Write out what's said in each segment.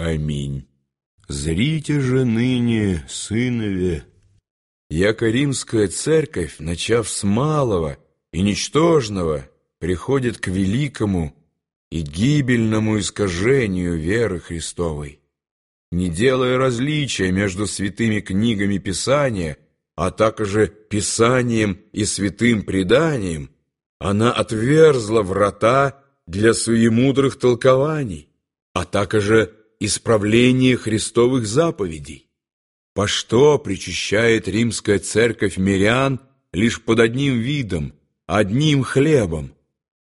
Аминь. Зрите же ныне, сынове, яко римская церковь, начав с малого и ничтожного, приходит к великому и гибельному искажению веры Христовой, не делая различия между святыми книгами Писания, а также Писанием и святым преданием, она отверзла врата для суемудрых толкований, а также исправление Христовых заповедей. По что причащает римская церковь мирян лишь под одним видом, одним хлебом,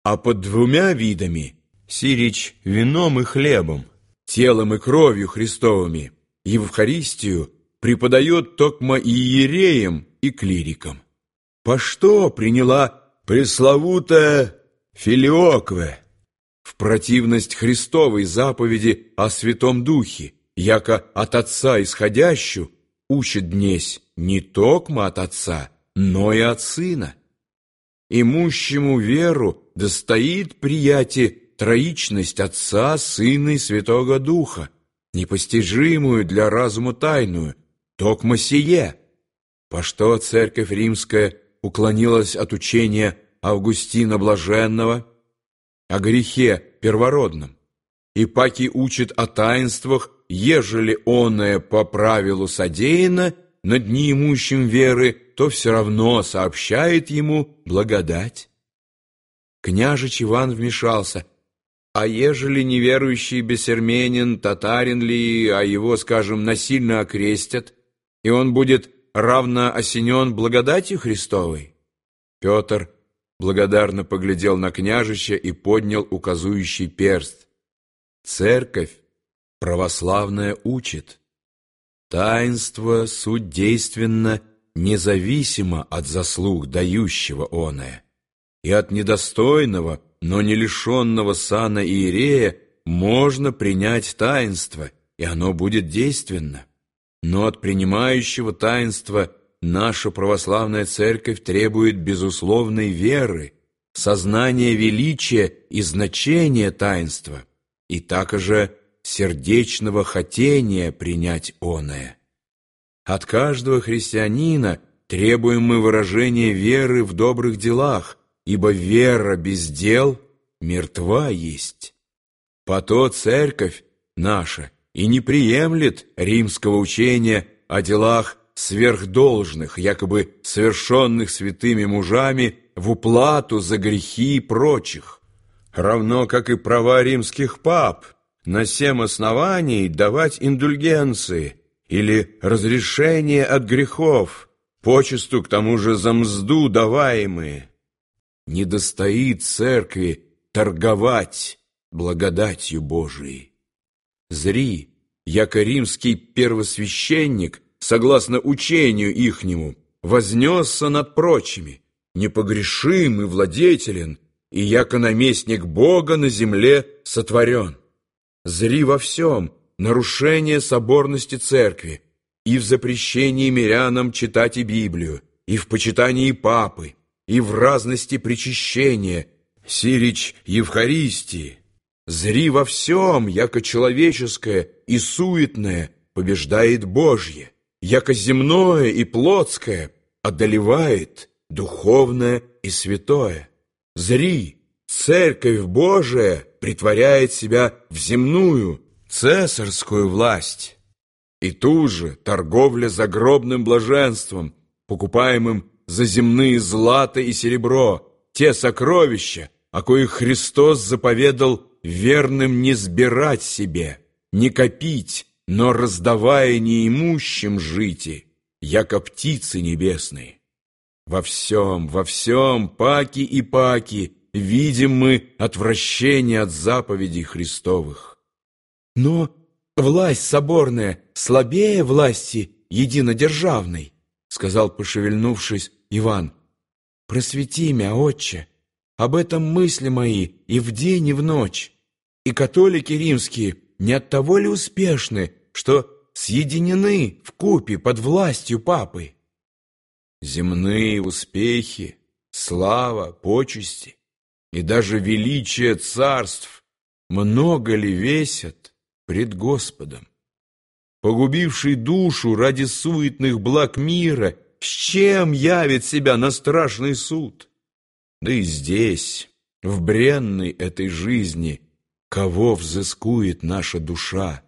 а под двумя видами – сирич вином и хлебом, телом и кровью Христовыми, Евхаристию преподает токмо иереям и клирикам. По что приняла пресловутая Филиокве – в противность Христовой заповеди о Святом Духе, яко от Отца исходящую, учит днесь не токмо от Отца, но и от Сына. Имущему веру достоит приятие троичность Отца, Сына и Святого Духа, непостижимую для разума тайную, токмо сие. По что Церковь Римская уклонилась от учения Августина Блаженного – о грехе первородном. И паки учит о таинствах, ежели оное по правилу содеяно над неимущим веры, то все равно сообщает ему благодать. Княжич Иван вмешался. А ежели неверующий бессерменин, татарин ли, а его, скажем, насильно окрестят, и он будет равно осенен благодатью Христовой? Петр благодарно поглядел на княжича и поднял указующий перст. Церковь православная учит. Таинство суть действенно независимо от заслуг дающего оное, и от недостойного, но не лишенного сана иерея можно принять таинство, и оно будет действенно. Но от принимающего таинства наша православная церковь требует безусловной веры, сознания величия и значения таинства, и также сердечного хотения принять оное. От каждого христианина требуем мы выражения веры в добрых делах, ибо вера без дел мертва есть. По то церковь наша и не приемлет римского учения о делах сверхдолжных, якобы совершенных святыми мужами в уплату за грехи и прочих, равно как и права римских пап на семь оснований давать индульгенции или разрешение от грехов, почесту к тому же за мзду даваемые. Не достоит церкви торговать благодатью Божией. Зри, яко римский первосвященник – согласно учению ихнему, вознесся над прочими, непогрешим и владетелен, и яко наместник Бога на земле сотворен. Зри во всем нарушение соборности церкви, и в запрещении мирянам читать и Библию, и в почитании папы, и в разности причащения, сирич Евхаристии. Зри во всем, яко человеческое и суетное побеждает Божье яко земное и плотское одолевает духовное и святое. Зри, Церковь Божия притворяет себя в земную, цесарскую власть. И ту же торговля загробным блаженством, покупаемым за земные злато и серебро, те сокровища, о коих Христос заповедал верным не сбирать себе, не копить, но раздавая неимущим жити, яко птицы небесные. Во всем, во всем, паки и паки, видим мы отвращение от заповедей Христовых. Но власть соборная слабее власти единодержавной, сказал, пошевельнувшись, Иван. Просвети меня, отче, об этом мысли мои и в день, и в ночь. И католики римские не от того ли успешны, что съединены в купе под властью папы. Земные успехи, слава, почести и даже величие царств много ли весят, пред Господом. Погубивший душу ради суетных благ мира, с чем явит себя на страшный суд? Да и здесь, в бренной этой жизни, кого взыскует наша душа,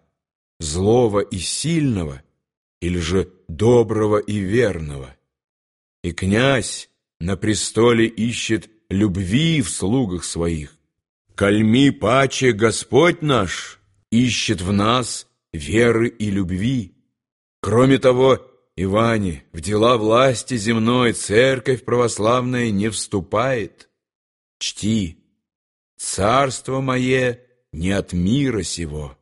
злого и сильного или же доброго и верного? И князь на престоле ищет любви в слугах своих. Кальми паче Господь наш ищет в нас веры и любви. Кроме того, Иване, в дела власти земной церковь православная не вступает. Чти, царство мое не от мира сего.